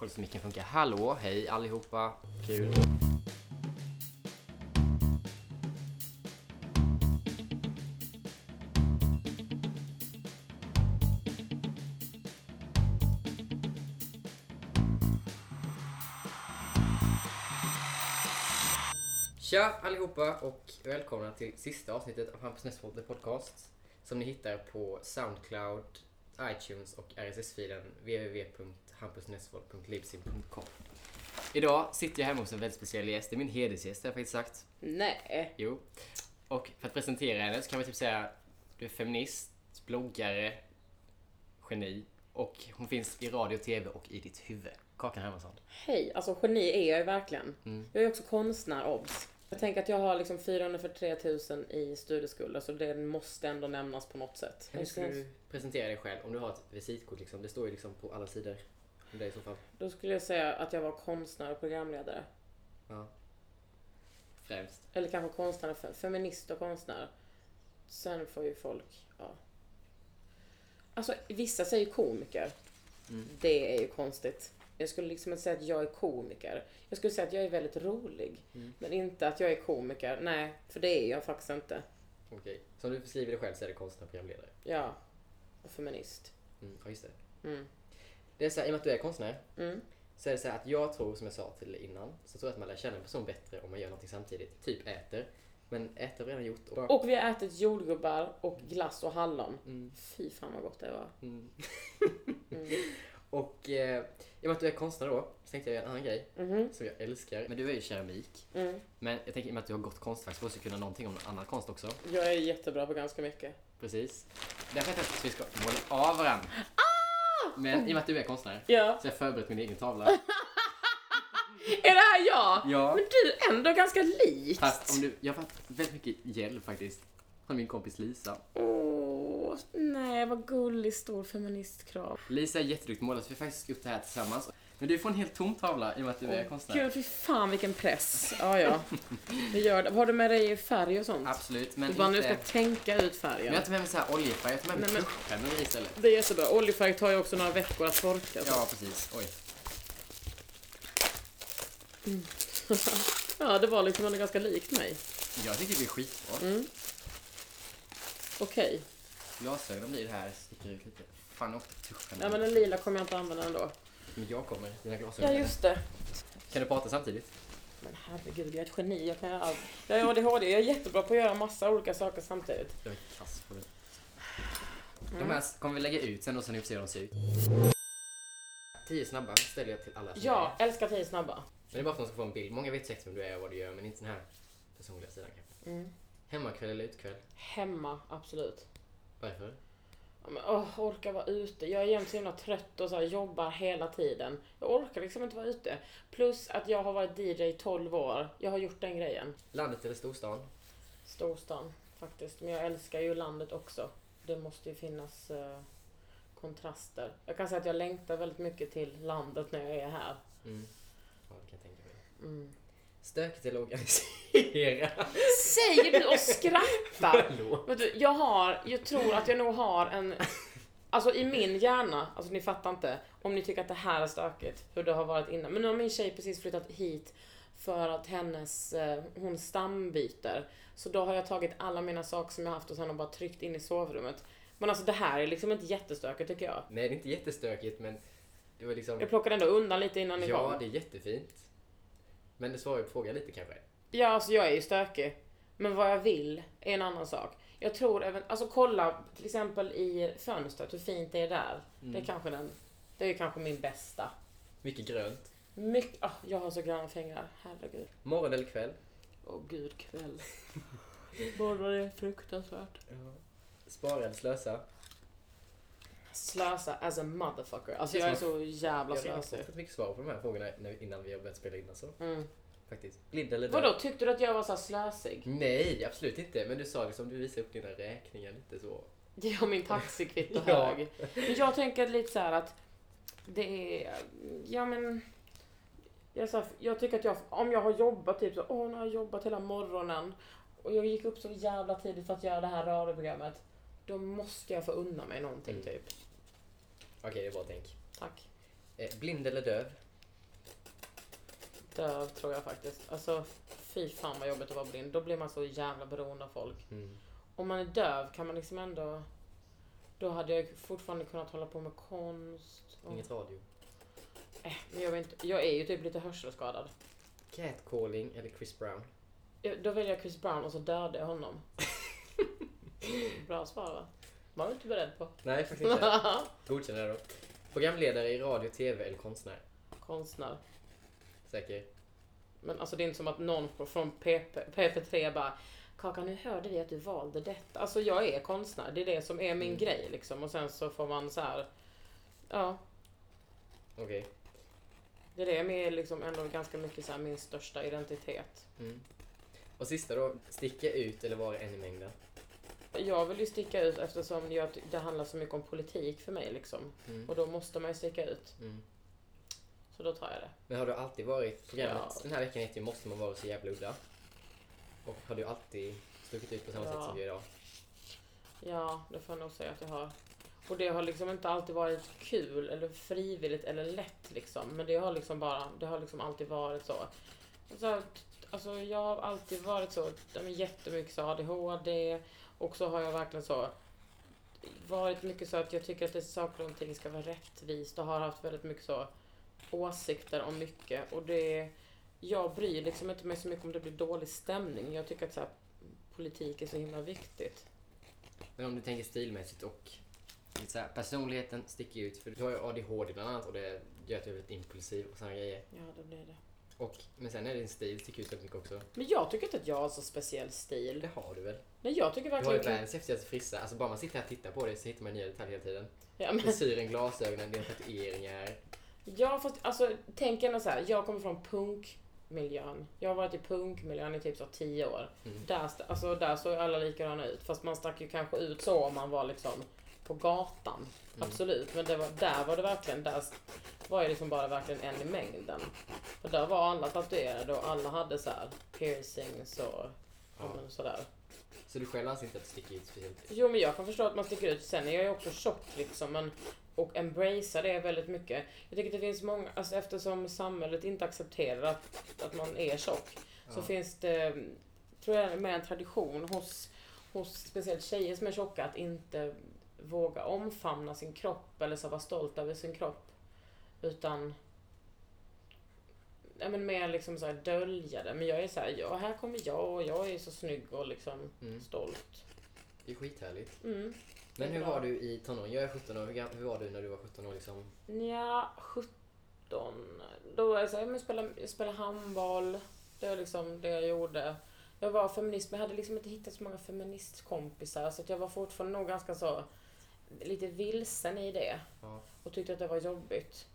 Kolla så micken funkar. Hallå, hej allihopa. Kul. Tja allihopa och välkomna till sista avsnittet av Hampus Nessvold The Podcast. Som ni hittar på Soundcloud, iTunes och RSS-filen www www.hampusnessvold.libsyn.com Idag sitter jag hemma hos en väldigt speciell gäst. Det är min hedersgäst har jag faktiskt sagt. Nej. Jo. Och för att presentera henne så kan man typ säga du är feminist, bloggare, geni och hon finns i radio, tv och i ditt huvud. Kakan Hermansson. Hej, alltså geni är jag ju verkligen. Mm. Jag är också konstnär, obs. Jag tänker att jag har liksom 443 000 i studieskulder så det måste ändå nämnas på något sätt. Hur ska du presentera dig själv om du har ett visitkort liksom? Det står ju liksom på alla sidor dig i så fall. Då skulle jag säga att jag var konstnär och programledare. Ja. Främst. Eller kanske konstnär, fe- feminist och konstnär. Sen får ju folk, ja. Alltså vissa säger komiker. Mm. Det är ju konstigt. Jag skulle liksom inte säga att jag är komiker. Jag skulle säga att jag är väldigt rolig. Mm. Men inte att jag är komiker. Nej, för det är jag faktiskt inte. Okej. Som du beskriver dig själv så är det konstnär och programledare. Ja. Och feminist. Mm. Ja, just det. Mm. Det är så här, i och med att du är konstnär Mm. så är det så här att jag tror, som jag sa till innan, så tror jag att man lär känna en person bättre om man gör någonting samtidigt. Typ äter. Men äter har vi redan gjort. Och, Och vi har ätit jordgubbar och glass och hallon. mm, Fy fan vad gott det var. mm. Mm. och eh, i och med att du är konstnär då, så tänkte jag göra en annan grej Mhm. som jag älskar. Men du är ju keramik. Mm. Men jag tänker i och med att du har gått konstfack så måste du kunna någonting om annan konst också. Jag är jättebra på ganska mycket. Precis. Därför tänkte jag att vi ska måla av varandra. Men i och med att du är konstnär så har jag förberett min egen tavla. Är det här jag? Ja. Men du är ändå ganska likt. Fast om du, jag har fått väldigt mycket hjälp faktiskt. Från min kompis Lisa. Åh, nej vad gullig stor feministkrav. Lisa är jätteduktig målare så vi har faktiskt gjort det här tillsammans. Men du får en helt tom tavla i och med att du är konstnär. Gud, fy fan vilken press. Ja, ja. Det gör det. Vad har du med dig färg och sånt? Absolut, men du bara nu inte... ska tänka ut Men färgen. jag tar med mig så här oljefärg, jag tar med mig men- tuschpennor istället. Det är jättebra. Oljefärg tar ju också några veckor att torka. så. Ja, precis. Oj. ja, det var liksom ganska likt mig. Jag tycker det är skitbra. Mm. Okej. Glasögonen blir det här, sticker ut lite. Fan, jag åkte tuschpennor. Ja, men den lila kommer jag inte använda ändå. Men jag kommer, dina glasögon. Ja, just det. Kan du prata samtidigt? Men herregud, jag är ett geni. Jag kan göra allt. Jag är ADHD. Jag är jättebra på att göra massa olika saker samtidigt. Jag är kass på det. Mm. De här kommer vi lägga ut sen då så ni får se hur de ser ut. Tio snabba ställer jag till alla som Ja, är. älskar tio snabba. Men det är bara för att de ska få en bild. Många vet säkert vem du är och vad du gör men inte den här personliga sidan kanske. Mm. Hemmakväll eller utkväll? Hemma, absolut. Varför? Men, åh, orkar vara ute. Jag är jämt så himla trött och så här, jobbar hela tiden. Jag orkar liksom inte vara ute. Plus att jag har varit DJ i 12 år. Jag har gjort den grejen. Landet eller storstan? Storstan faktiskt. Men jag älskar ju landet också. Det måste ju finnas eh, kontraster. Jag kan säga att jag längtar väldigt mycket till landet när jag är här. Mm. Ja, det kan jag tänka mig. Mm. Stökigt eller organisera? Säger du och skrattar? Förlåt. Vet du, jag har, jag tror att jag nog har en, alltså i min hjärna, alltså ni fattar inte, om ni tycker att det här är stökigt, hur det har varit innan. Men nu har min tjej precis flyttat hit för att hennes, eh, hon stambyter. Så då har jag tagit alla mina saker som jag haft och sen har bara tryckt in i sovrummet. Men alltså det här är liksom inte jättestökigt tycker jag. Nej, det är inte jättestökigt men det var liksom... Jag plockade ändå undan lite innan ni Ja, kom. det är jättefint. Men det svarar ju på frågan lite kanske. Ja, alltså jag är ju stökig. Men vad jag vill är en annan sak. Jag tror även, alltså kolla till exempel i fönstret, hur fint det är där. Mm. Det är kanske den, det är kanske min bästa. Mycket grönt. Mycket, ah, jag har så gröna fingrar, herregud. Morgon eller kväll? Åh gud, kväll. Morgon är fruktansvärt. Ja. Spara eller slösa? Slösa as a motherfucker. Alltså jag är så jävla Jag har slösig. fått mycket svar på de här frågorna innan vi har börjat spela in alltså. Mm. Faktiskt. Blind eller? Vadå, tyckte du att jag var så slösig? Nej, absolut inte. Men du sa liksom, du visade upp dina räkningar lite så. Har min taxikvitto Ja. hög. Men jag tänker lite så här att det är, ja men jag, så här, jag tycker att jag, om jag har jobbat typ så, åh nu har jag jobbat hela morgonen och jag gick upp så jävla tidigt för att göra det här radioprogrammet. Då måste jag få unna mig någonting Mm. typ. Okej, det är bra tänk. Tack. Eh, blind eller döv? döv tror jag faktiskt. Alltså fy fan vad jobbigt att vara blind. Då blir man så jävla beroende av folk. Mm. Om man är döv kan man liksom ändå... Då hade jag fortfarande kunnat hålla på med konst. Och, Inget radio. äh, men jag, vet inte, jag är ju typ lite hörselskadad. Catcalling eller Chris Brown? Då väljer jag Chris Brown och så dödar jag honom. Bra svar va? Var du inte beredd på. Nej, faktiskt inte. Godkänner jag då. Programledare i radio, tv eller konstnär? Konstnär. Säker? Men alltså det är inte som att någon från PP, PP3 bara Kakan, nu hörde vi att du valde detta. Alltså jag är konstnär, det är det som är min Mm. grej liksom. Och sen så får man så här. Ja, Okej. det är det med liksom ändå ganska mycket så här min största identitet. Mm. Och sista då, sticka ut eller vara en i mängden? Jag vill ju sticka ut eftersom jag, det handlar så mycket om politik för mig liksom. Mm. Och då måste man ju sticka ut. Mm. Så då tar jag det. Men har du alltid varit, programmet Ja. den här veckan heter ju Måste man vara så jävla udda? Och har du alltid stuckit ut på samma Ja. sätt som du gör idag? Ja, det får jag nog säga att jag har. Och det har liksom inte alltid varit kul eller frivilligt eller lätt liksom. Men det har liksom bara, det har liksom alltid varit så. Alltså, alltså jag har alltid varit så, jättemycket så ADHD och så har jag verkligen så varit mycket så att jag tycker att det saker och ting ska vara rättvist och har haft väldigt mycket så åsikter om mycket och det jag bryr liksom inte mig så mycket om det blir dålig stämning. Jag tycker att så här, politik är så himla viktigt. Men om du tänker stilmässigt och så här, personligheten sticker ut. För du har ju ADHD bland annat och det gör att du är väldigt impulsiv och sådana grejer. Ja, det blir det. Och, men sen är din stil sticker ut väldigt mycket också. Men jag tycker inte att jag har så speciell stil. Det har du väl? Nej, jag tycker Du har ju verkligen... världens häftigaste frissa. Alltså bara man sitter här och tittar på dig så hittar man nya detaljer hela tiden. Ja, men, Frisyren, glasögonen, dina tatueringar. ja, fast alltså, tänk ändå så här. Jag kommer från punkmiljön. Jag har varit i punkmiljön i typ så tio år. Mm. Där, alltså, där såg alla likadana ut. Fast man stack ju kanske ut så om man var liksom på gatan. Mm. Absolut. Men det var, där var det verkligen, där var jag liksom bara verkligen en i mängden. För där var alla tatuerade och alla hade så här piercings och ja. Men sådär. Så du själv anser inte att du sticker ut speciellt? Jo men jag kan förstå att man sticker ut. Sen är jag ju också tjock liksom. Men, och embracea det väldigt mycket. Jag tycker att det finns många, alltså eftersom samhället inte accepterar att, att man är tjock. Så Ja. finns det, tror jag, med en tradition hos, hos speciellt tjejer som är tjocka att inte våga omfamna sin kropp eller så vara stolt över sin kropp. Utan Ja men mer liksom så här dölja det. Men jag är så här, ja här kommer jag och jag är så snygg och liksom Mm. stolt. Det är skithärligt. Mm. Men hur var du i tonåren? Jag är 17 år. Hur, var du när du var 17 år liksom? Ja, 17. Då är jag så här, men spela, spela handboll. Det var liksom det jag gjorde. Jag var feminist men jag hade liksom inte hittat så många feministkompisar så att jag var fortfarande nog ganska så lite vilsen i det Ja. och tyckte att det var jobbigt.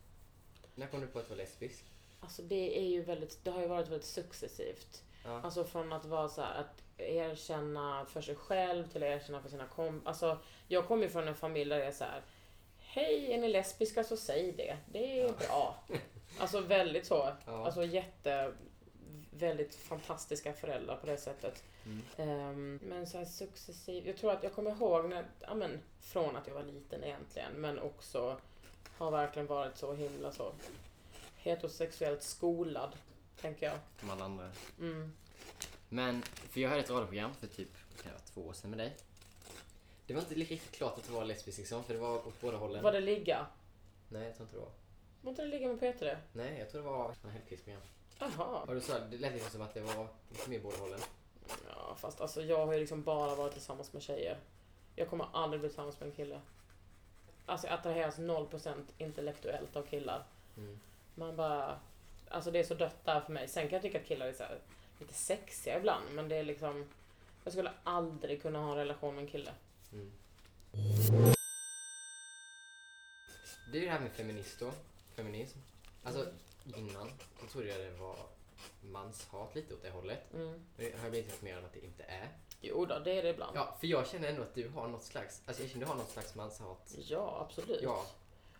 När kom du på att vara lesbisk? Alltså det är ju väldigt, det har ju varit väldigt successivt. Ja. Alltså från att vara så här, att erkänna för sig själv till att erkänna för sina kompisar. Alltså jag kommer ju från en familj där det är så här. Hej, är ni lesbiska så säg det. Det är Ja. bra. Alltså väldigt så. Ja. Alltså jätte, väldigt fantastiska föräldrar på det sättet. Mm. Ehm, men så här successivt. Jag tror att jag kommer ihåg när, ja men från att jag var liten egentligen. Men också har verkligen varit så himla så heterosexuellt skolad. Tänker jag. Som alla andra. Mm. Men, för jag hade ett radioprogram för typ kan vara, två år sedan med dig. Det var inte riktigt klart att det var lesbisk liksom, för det var åt båda hållen. Var det ligga? Nej, jag tror inte det var. Var inte det ligga med Peter? Nej, jag tror det var en Hellkvists program. Jaha. Och du sa, det lät liksom som att det var lite mer båda hållen. Ja, fast alltså jag har ju liksom bara varit tillsammans med tjejer. Jag kommer aldrig bli tillsammans med en kille. Alltså jag attraheras 0% intellektuellt av killar. Mm. Man bara... Alltså det är så dött där för mig. Sen kan jag tycka att killar är så här, lite sexiga ibland, men det är liksom... Jag skulle aldrig kunna ha en relation med en kille. Mm. Det är ju det här med feminist då. Feminism. Alltså innan så trodde jag det var manshat lite åt det hållet. Mm. Det har jag blivit informerad att det inte är. Jo då, det är det ibland. Ja, för jag känner ändå att du har något slags, alltså jag känner du har något slags manshat. Ja, absolut. Ja.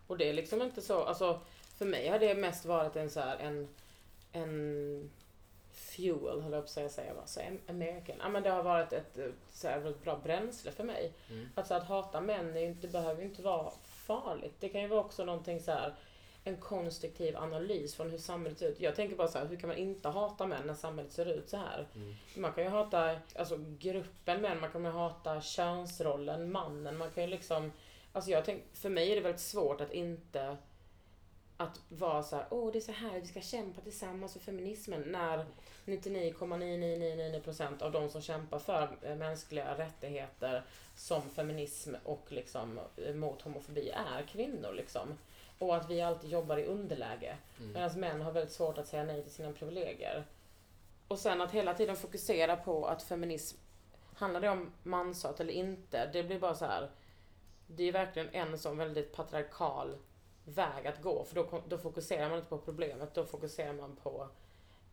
Och det är liksom inte så, alltså för mig har det mest varit en så här, en, en fuel, höll jag på att säga, så am- American. Ja men det har varit ett så här, bra bränsle för mig. Mm. Alltså att hata män, är ju inte, det behöver ju inte vara farligt. Det kan ju vara också någonting så här en konstruktiv analys från hur samhället ser ut. Jag tänker bara så här, hur kan man inte hata män när samhället ser ut så här? Mm. Man kan ju hata alltså, gruppen män, man kan ju hata könsrollen, mannen, man kan ju liksom... Alltså jag tänk, för mig är det väldigt svårt att inte att vara så här, åh det är så här vi ska kämpa tillsammans för feminismen när 99,9999% av de som kämpar för eh, mänskliga rättigheter som feminism och liksom eh, mot homofobi är kvinnor liksom. Och att vi alltid jobbar i underläge. Mm. Medan män har väldigt svårt att säga nej till sina privilegier. Och sen att hela tiden fokusera på att feminism, handlar det om manshat eller inte? Det blir bara så här. Det är verkligen en sån väldigt patriarkal väg att gå. För då, då fokuserar man inte på problemet, då fokuserar man på,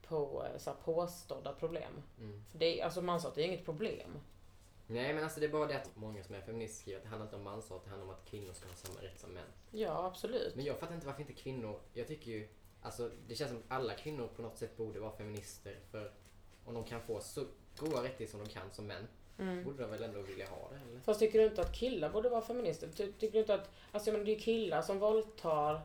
på eh, så här, påstådda problem. Mm. För det är, alltså manshat är inget problem. Nej men alltså det är bara det att många som är feminister skriver att det handlar inte om manshat, det handlar om att kvinnor ska ha samma rätt som män. Ja, absolut. Men jag fattar inte varför inte kvinnor, jag tycker ju, alltså det känns som att alla kvinnor på något sätt borde vara feminister för om de kan få så goda rättigheter som de kan som män, Mm. borde de väl ändå vilja ha det eller? Fast tycker du inte att killar borde vara feminister? Ty, tycker du inte att, alltså men det är killar som våldtar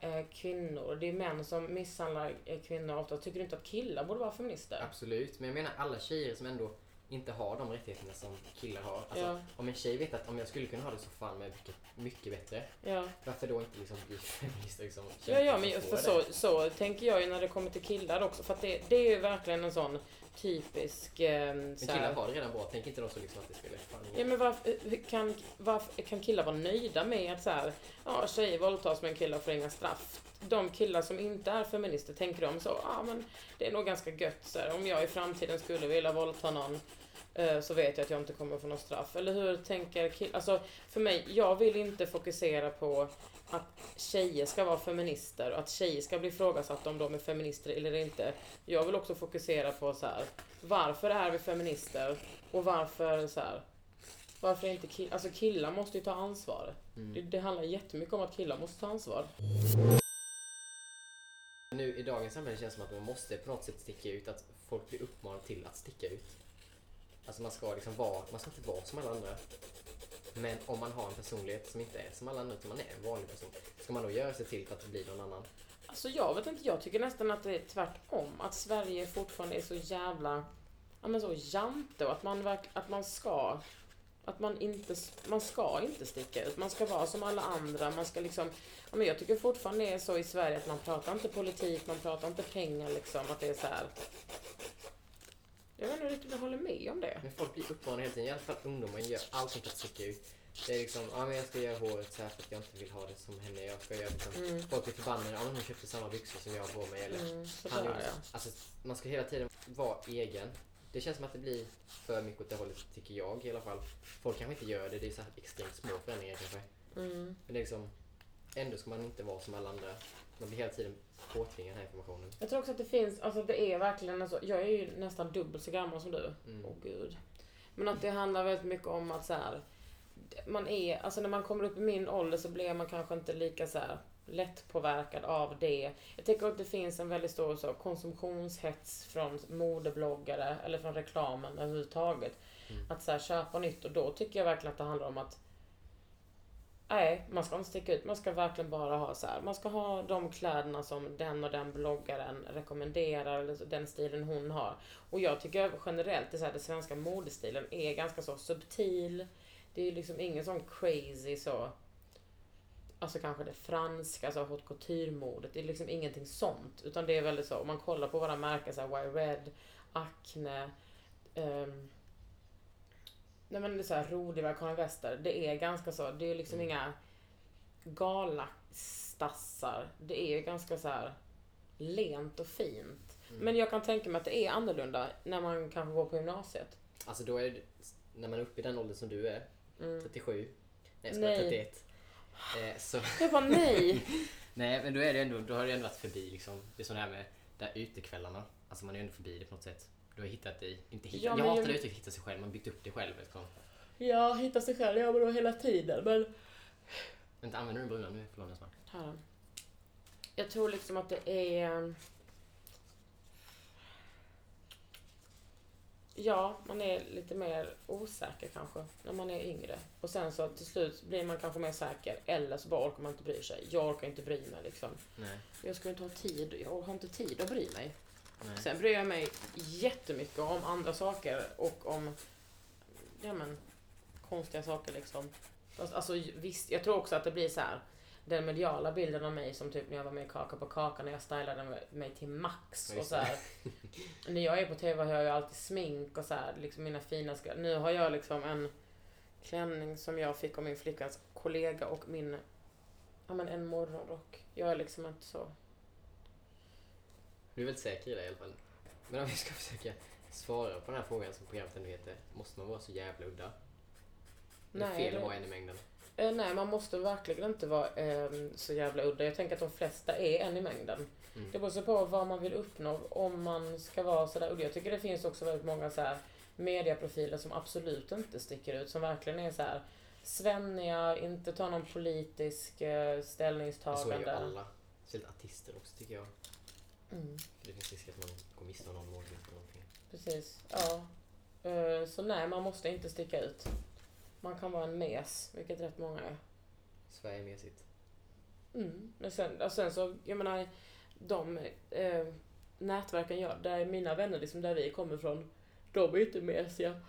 eh, kvinnor, det är män som misshandlar eh, kvinnor ofta. Tycker du inte att killar borde vara feminister? Absolut, men jag menar alla tjejer som ändå inte har de rättigheterna som killar har. Alltså, Ja. Om en tjej vet att om jag skulle kunna ha det så fan med mycket, mycket bättre. Ja. Varför då inte liksom bli feminist och liksom Ja, ja, men för det? så, så tänker jag ju när det kommer till killar också. För att det, det är ju verkligen en sån typisk... Eh, Men killar här, har det redan bra, tänker inte de så liksom att det spelar fan ingen Ja men varför, hur kan, varför kan killar vara nöjda med att så här, ja tjejer våldtas men killar får inga straff? De killar som inte är feminister, tänker de så, ja men det är nog ganska gött så här, om jag i framtiden skulle vilja våldta någon eh, så vet jag att jag inte kommer få något straff. Eller hur tänker killar? Alltså för mig, jag vill inte fokusera på att tjejer ska vara feminister och att tjejer ska bli ifrågasatta om de är feminister eller inte. Jag vill också fokusera på så här, varför är vi feminister? Och varför så här, varför är inte killar, alltså killar måste ju ta ansvar. Mm. Det, det handlar jättemycket om att killar måste ta ansvar. Nu i dagens samhälle känns det som att man måste på något sätt sticka ut, att folk blir uppmanade till att sticka ut. Alltså man ska liksom vara, man ska inte vara som alla andra. Men om man har en personlighet som inte är som alla andra, utan man är en vanlig person, ska man då göra sig till för att bli någon annan? Alltså jag vet inte, jag tycker nästan att det är tvärtom. Att Sverige fortfarande är så jävla, ja men så jante och att man verk, att man ska, att man inte, man ska inte sticka ut. Man ska vara som alla andra, man ska liksom, ja men jag tycker fortfarande det är så i Sverige att man pratar inte politik, man pratar inte pengar liksom, att det är så här. Jag vet inte riktigt om jag håller med om det. Men folk blir uppmanade hela tiden, i alla fall ungdomar gör allting för att sticka ut. Det är liksom, ja men jag ska göra håret så här för att jag inte vill ha det som henne. Jag ska göra liksom, Mm. folk blir förbannade, ja men hon köpte samma byxor som jag har på mig. Eller, Mm, han gjorde- ja. alltså, man ska hela tiden vara egen. Det känns som att det blir för mycket åt det hållet, tycker jag i alla fall. Folk kanske inte gör det, det är så här extremt små förändringar kanske. Mm. Men det är liksom, ändå ska man inte vara som alla andra. Man blir hela tiden påtvingad den här informationen. Jag tror också att det finns, alltså det är verkligen alltså, jag är ju nästan dubbelt så gammal som du. Mm. Åh gud. Men att det handlar väldigt mycket om att så här, man är, alltså när man kommer upp i min ålder så blir man kanske inte lika så här lätt påverkad av det. Jag tycker att det finns en väldigt stor så, konsumtionshets från modebloggare eller från reklamen överhuvudtaget. Mm. Att så här, köpa nytt och då tycker jag verkligen att det handlar om att Nej, man ska inte sticka ut. Man ska verkligen bara ha så här. Man ska ha de kläderna som den och den bloggaren rekommenderar, eller den stilen hon har. Och jag tycker generellt, att den svenska modestilen är ganska så subtil. Det är liksom ingen sån crazy så... Alltså kanske det franska, alltså haute couture-modet. Det är liksom ingenting sånt. Utan det är väldigt så, om man kollar på våra märken så här, Y-Red, Acne, um, Nej men det är så här Rodiva, Karin Wester. Det är ganska så, det är liksom Mm. inga galastassar. Det är ju ganska så här lent och fint. Mm. Men jag kan tänka mig att det är annorlunda när man kanske går på gymnasiet. Alltså då är det, när man är uppe i den åldern som du är, Mm. 37, nej jag ska Nej. 31. Eh, så, Jag bara nej! nej men då är det ändå, då har det ändå varit förbi liksom. Det är som det här med där utekvällarna. Alltså man är ändå förbi det på något sätt. Du har hittat dig, inte hittat, Ja, jag men hatar jag- uttrycket hitta sig själv, man byggt upp det själv liksom. Jag hittar sig själv, jag då hela tiden men... Vänta, använder du den bruna nu? Förlåt jag smart. Här. Jag tror liksom att det är... ja, man är lite mer osäker kanske när man är yngre. Och sen så till slut blir man kanske mer säker. Eller så bara orkar man inte bry sig. Jag orkar inte bry mig liksom. Nej. Jag skulle inte ha tid. Jag har inte tid att bry mig. Nej. Sen bryr jag mig jättemycket om andra saker och om ja, men, konstiga saker liksom. Fast, alltså, visst, jag tror också att det blir så här. Den mediala bilden av mig som typ när jag var med i Kaka på Kaka när jag stylade mig till max. Och så här, när jag är på TV har jag alltid smink och så här, liksom mina fina skor. Nu har jag liksom en klänning som jag fick av min flickans kollega och min, ja men en morgonrock. Jag är liksom inte så Du är väldigt säker i det i alla fall. Men om vi ska försöka svara på den här frågan som programmet ändå heter. Måste man vara så jävla udda? Det är Nej, fel att vara en i mängden. Eh, nej, man måste verkligen inte vara eh, så jävla udda. Jag tänker att de flesta är en i mängden. Mm. Det beror så på vad man vill uppnå, om man ska vara sådär udda. Jag tycker det finns också väldigt många så här mediaprofiler som absolut inte sticker ut, som verkligen är så här svenniga, inte tar någon politisk eh, Men så är ju ställningstagande. alla. Speciellt artister också tycker jag. Mm, Det finns risk att man går miste om någon målgrupp eller någonting. precis, ja. Eh, så nej, man måste inte sticka ut. Man kan vara en mes, vilket rätt många är. Sverige är mesigt. Mm. Men sen, sen så, jag menar, de eh, nätverken jag, där mina vänner liksom, där vi kommer ifrån, de är ju inte mesiga.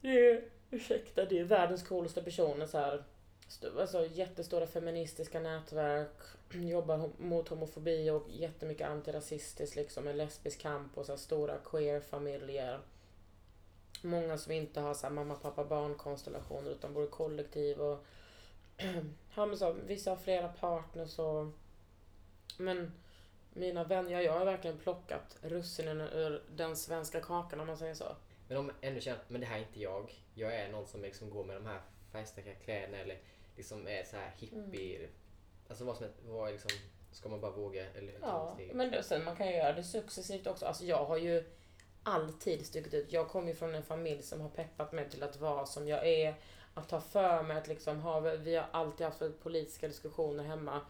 Det är, ursäkta, det är världens coolaste personer så här. Alltså jättestora feministiska nätverk, jobbar mot homofobi och jättemycket antirasistiskt liksom, en lesbisk kamp och så här stora queer-familjer. Många som inte har så här mamma, pappa, barn konstellationer utan bor i kollektiv och Ja men så, vissa har flera partners och... Men mina vänner, ja, jag har verkligen plockat russinen ur den svenska kakan om man säger så. Men om ändå känner men det här är inte jag. Jag är någon som liksom går med de här färgstarka kläderna eller liksom är så här hippie. Mm. Alltså vad som är, vad liksom, ska man bara våga eller ta Ja, men det, sen man kan ju göra det successivt också. Alltså jag har ju alltid stuckit ut. Jag kommer ju från en familj som har peppat mig till att vara som jag är. Att ta för mig, att liksom ha, vi har alltid haft politiska diskussioner hemma.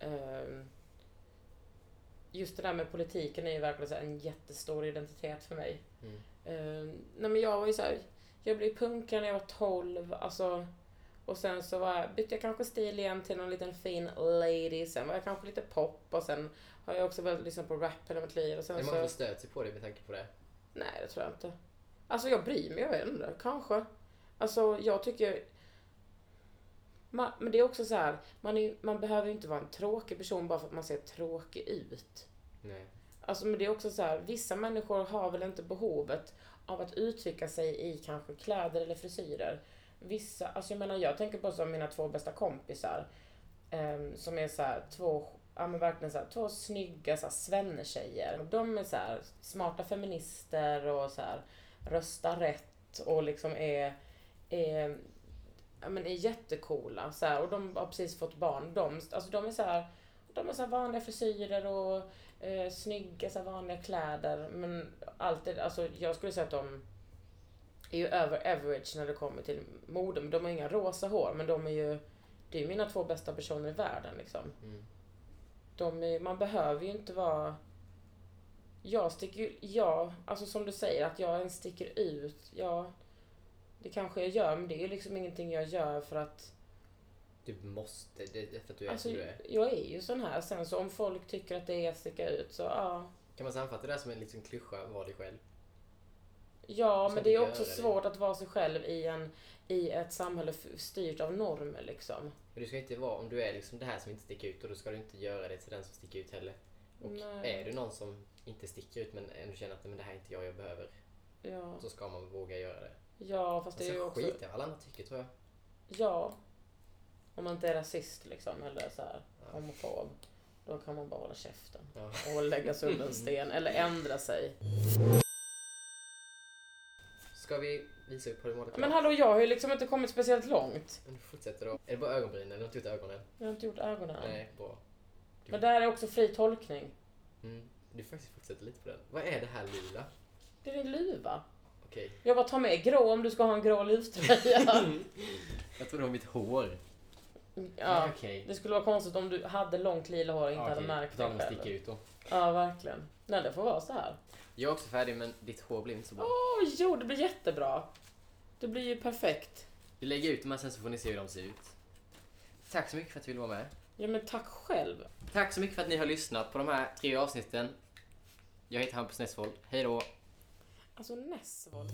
Ehm, Just det där med politiken är ju verkligen en jättestor identitet för mig. Mm. Uh, nej men jag var ju såhär, jag blev punkare när jag var 12, alltså. Och sen så var bytte jag kanske stil igen till någon liten fin lady, sen var jag kanske lite pop och sen har jag också börjat lyssna på rap hela mitt liv och Är sen som så, stör sig på det med tanke på det? nej det tror jag inte. Alltså jag bryr mig, jag vet inte, kanske. Alltså jag tycker, man, men det är också så här, man, är, man behöver ju inte vara en tråkig person bara för att man ser tråkig ut. Nej. Alltså men det är också så här, vissa människor har väl inte behovet av att uttrycka sig i kanske kläder eller frisyrer. Vissa, alltså jag menar jag tänker på som mina två bästa kompisar. Um, som är så här två, ja men verkligen så här, två snygga så här, svennetjejer. De är så här smarta feminister och så här röstar rätt och liksom är, är ja, men är jättecoola. Så här, och de har precis fått barn. De, alltså de är så här, de har så här vanliga frisyrer och eh, snygga så här vanliga kläder. Men alltid, alltså jag skulle säga att de är ju över average när det kommer till mode. Men de har inga rosa hår, men de är ju, det är ju mina två bästa personer i världen liksom. Mm. Är, man behöver ju inte vara... Jag sticker ju, ja, alltså som du säger att jag ens sticker ut, ja. Det kanske jag gör, men det är ju liksom ingenting jag gör för att Du måste, det är för att du är Alltså, som du är. jag är ju sån här. Sen så om folk tycker att det är att sticka ut så ja. Kan man sammanfatta det där som en liten klyscha, var dig själv? Ja, men det är också svårt att vara sig själv i, en, i ett samhälle styrt av normer liksom. Men du ska inte vara, om du är liksom det här som inte sticker ut, och då ska du inte göra det till den som sticker ut heller. Och Nej. är du någon som inte sticker ut men ändå känner att "Nej, men det här är inte jag jag behöver, Ja, så ska man våga göra det. ja fast det är ju också... skit i vad alla andra tycker tror jag. Ja. Om man inte är rasist liksom, eller så här Ja. homofob. Då kan man bara hålla käften. Ja. Och lägga sig under en sten, eller ändra sig. Ska vi visa upp hur du målar Men hallå, jag har ju liksom inte kommit speciellt långt. Men du fortsätter då. Är det bara ögonbrynen? Du har inte gjort ögonen? Jag har inte gjort ögonen. Nej, bra. Men där är också fri tolkning. Mm. Du faktiskt fortsätter lite på den. Vad är det här lila? Det är din luva. Okej. Jag bara tar med grå om du ska ha en grå luvtröja. Jag tror det var mitt hår. Ja. Okej. Det skulle vara konstigt om du hade långt lila hår och inte hade Okej, märkt det själv. sticka ut då. Ja, verkligen. Nej, det får vara så här. Jag är också färdig men ditt hår blir inte så bra. Åh, jo, det blir jättebra. Det blir ju perfekt. Vi lägger ut dem här sen så får ni se hur de ser ut. Tack så mycket för att du ville vara med. Ja, men tack själv. Tack så mycket för att ni har lyssnat på de här tre avsnitten. Jag heter Hampus Nessvold. Hej då! Alltså Nessvold.